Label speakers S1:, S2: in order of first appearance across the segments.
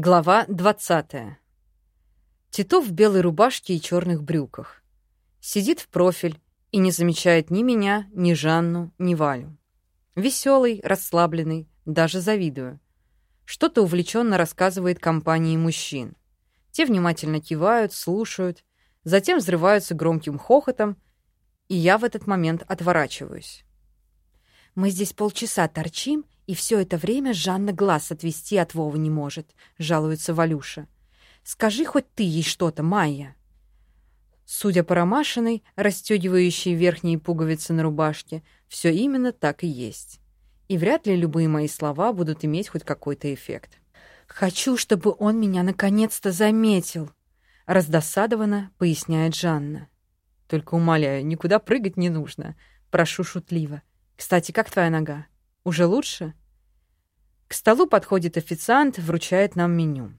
S1: Глава 20. Титов в белой рубашке и черных брюках. Сидит в профиль и не замечает ни меня, ни Жанну, ни Валю. Веселый, расслабленный, даже завидую. Что-то увлеченно рассказывает компании мужчин. Те внимательно кивают, слушают, затем взрываются громким хохотом, и я в этот момент отворачиваюсь.
S2: Мы здесь полчаса торчим, и все это время Жанна глаз отвести от Вовы не может, жалуется Валюша. Скажи хоть ты ей что-то, Майя.
S1: Судя по ромашиной, расстегивающей верхние пуговицы на рубашке, все именно так и есть. И вряд ли любые мои слова будут иметь хоть какой-то эффект.
S2: «Хочу, чтобы он меня наконец-то заметил», — раздосадованно поясняет Жанна.
S1: «Только умоляю, никуда прыгать не нужно. Прошу шутливо. Кстати, как твоя нога? Уже лучше? К столу подходит официант, вручает нам меню.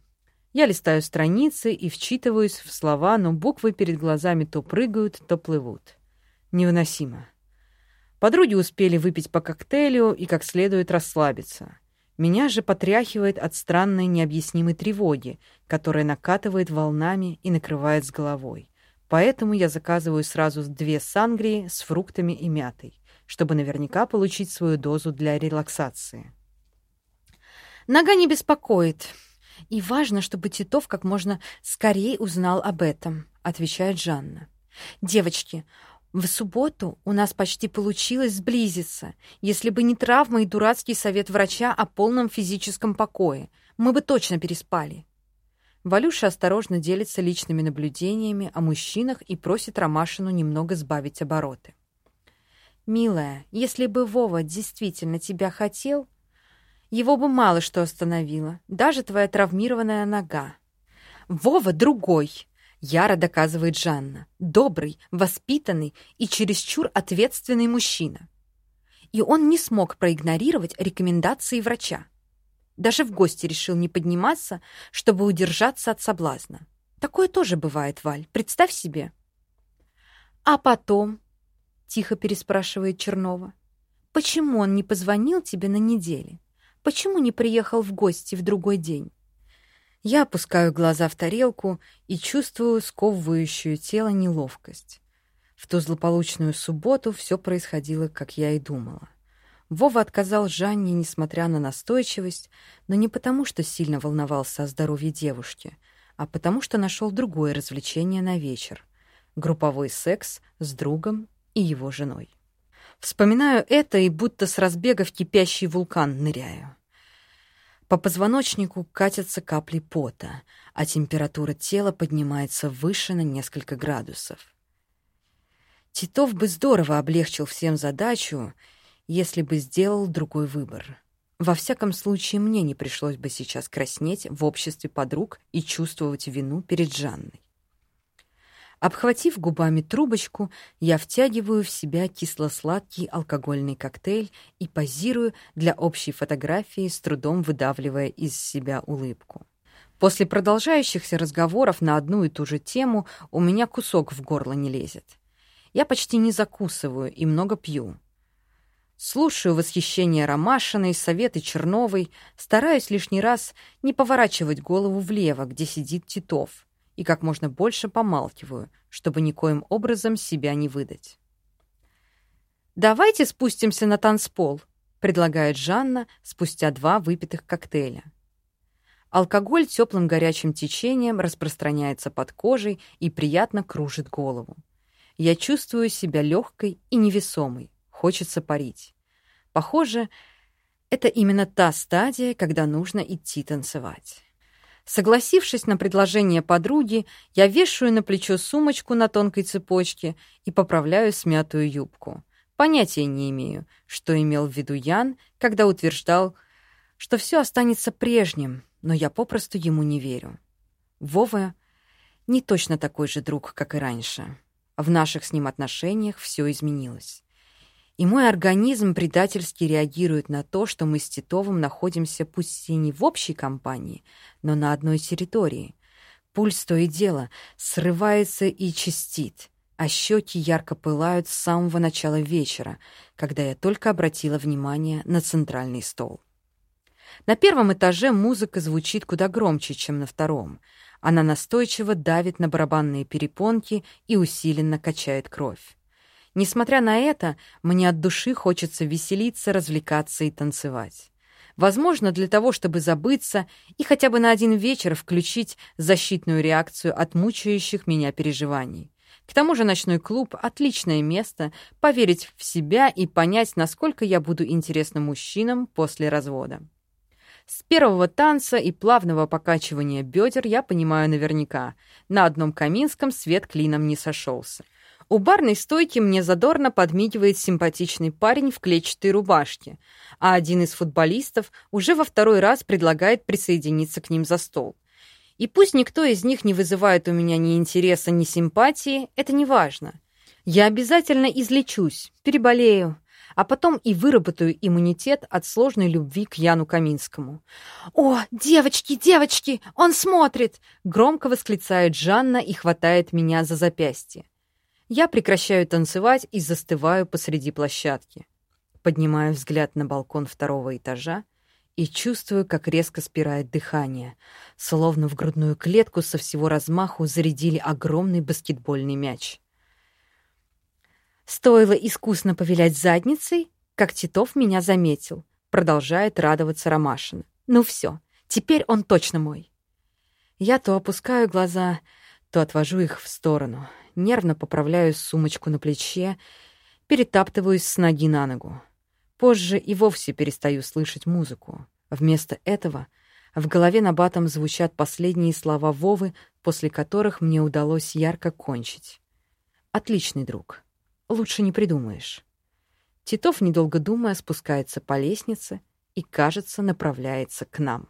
S1: Я листаю страницы и вчитываюсь в слова, но буквы перед глазами то прыгают, то плывут. Невыносимо. Подруги успели выпить по коктейлю и как следует расслабиться. Меня же потряхивает от странной необъяснимой тревоги, которая накатывает волнами и накрывает с головой. Поэтому я заказываю сразу две сангрии с фруктами и мятой чтобы наверняка получить свою дозу для релаксации.
S2: Нога не беспокоит. И важно, чтобы Титов как можно скорее узнал об этом, отвечает Жанна. Девочки, в субботу у нас почти получилось сблизиться. Если бы не травма и дурацкий совет врача о полном физическом покое, мы бы точно переспали.
S1: Валюша осторожно делится личными наблюдениями о мужчинах и просит Ромашину немного сбавить обороты.
S2: «Милая, если бы Вова действительно тебя хотел, его бы мало что остановило, даже твоя травмированная нога. Вова другой!» Яро доказывает Жанна. Добрый, воспитанный и чересчур ответственный мужчина. И он не смог проигнорировать рекомендации врача. Даже в гости решил не подниматься, чтобы удержаться от соблазна. Такое тоже бывает, Валь, представь себе. А потом Тихо переспрашивает Чернова. Почему он не позвонил тебе на неделе? Почему не приехал в гости в другой день?
S1: Я опускаю глаза в тарелку и чувствую сковывающую тело неловкость. В ту злополучную субботу все происходило, как я и думала. Вова отказал Жанне, несмотря на настойчивость, но не потому, что сильно волновался о здоровье девушки, а потому что нашел другое развлечение на вечер — групповой секс с другом и его женой. Вспоминаю это и будто с разбега в кипящий вулкан ныряю. По позвоночнику катятся капли пота, а температура тела поднимается выше на несколько градусов. Титов бы здорово облегчил всем задачу, если бы сделал другой выбор. Во всяком случае, мне не пришлось бы сейчас краснеть в обществе подруг и чувствовать вину перед Жанной. Обхватив губами трубочку, я втягиваю в себя кисло-сладкий алкогольный коктейль и позирую для общей фотографии, с трудом выдавливая из себя улыбку. После продолжающихся разговоров на одну и ту же тему у меня кусок в горло не лезет. Я почти не закусываю и много пью. Слушаю восхищение Ромашиной, советы Черновой, стараюсь лишний раз не поворачивать голову влево, где сидит Титов — и как можно больше помалкиваю, чтобы никоим образом себя не выдать. «Давайте спустимся на танцпол», — предлагает Жанна спустя два выпитых коктейля. Алкоголь теплым горячим течением распространяется под кожей и приятно кружит голову. Я чувствую себя легкой и невесомой, хочется парить. Похоже, это именно та стадия, когда нужно идти танцевать. Согласившись на предложение подруги, я вешаю на плечо сумочку на тонкой цепочке и поправляю смятую юбку. Понятия не имею, что имел в виду Ян, когда утверждал, что все останется прежним, но я попросту ему не верю. Вова не точно такой же друг, как и раньше. В наших с ним отношениях все изменилось и мой организм предательски реагирует на то, что мы с Титовым находимся пусть и не в общей компании, но на одной территории. Пульс то и дело срывается и чистит, а щеки ярко пылают с самого начала вечера, когда я только обратила внимание на центральный стол. На первом этаже музыка звучит куда громче, чем на втором. Она настойчиво давит на барабанные перепонки и усиленно качает кровь. Несмотря на это, мне от души хочется веселиться, развлекаться и танцевать. Возможно, для того, чтобы забыться и хотя бы на один вечер включить защитную реакцию от мучающих меня переживаний. К тому же ночной клуб — отличное место поверить в себя и понять, насколько я буду интересна мужчинам после развода. С первого танца и плавного покачивания бедер я понимаю наверняка. На одном Каминском свет клином не сошелся. У барной стойки мне задорно подмигивает симпатичный парень в клетчатой рубашке, а один из футболистов уже во второй раз предлагает присоединиться к ним за стол. И пусть никто из них не вызывает у меня ни интереса, ни симпатии, это не важно. Я обязательно излечусь, переболею, а потом и выработаю иммунитет от сложной любви к Яну Каминскому. «О, девочки, девочки, он смотрит!» Громко восклицает Жанна и хватает меня за запястье. Я прекращаю танцевать и застываю посреди площадки. Поднимаю взгляд на балкон второго этажа и чувствую, как резко спирает дыхание, словно в грудную клетку со всего размаху зарядили огромный баскетбольный мяч. Стоило искусно повилять задницей, как Титов меня заметил. Продолжает радоваться Ромашин. Ну все, теперь он точно мой. Я то опускаю глаза, то отвожу их в сторону. Нервно поправляю сумочку на плече, перетаптываюсь с ноги на ногу. Позже и вовсе перестаю слышать музыку. Вместо этого в голове на батом звучат последние слова Вовы, после которых мне удалось ярко кончить. «Отличный друг». Лучше не придумаешь. Титов, недолго думая, спускается по лестнице и, кажется, направляется к нам.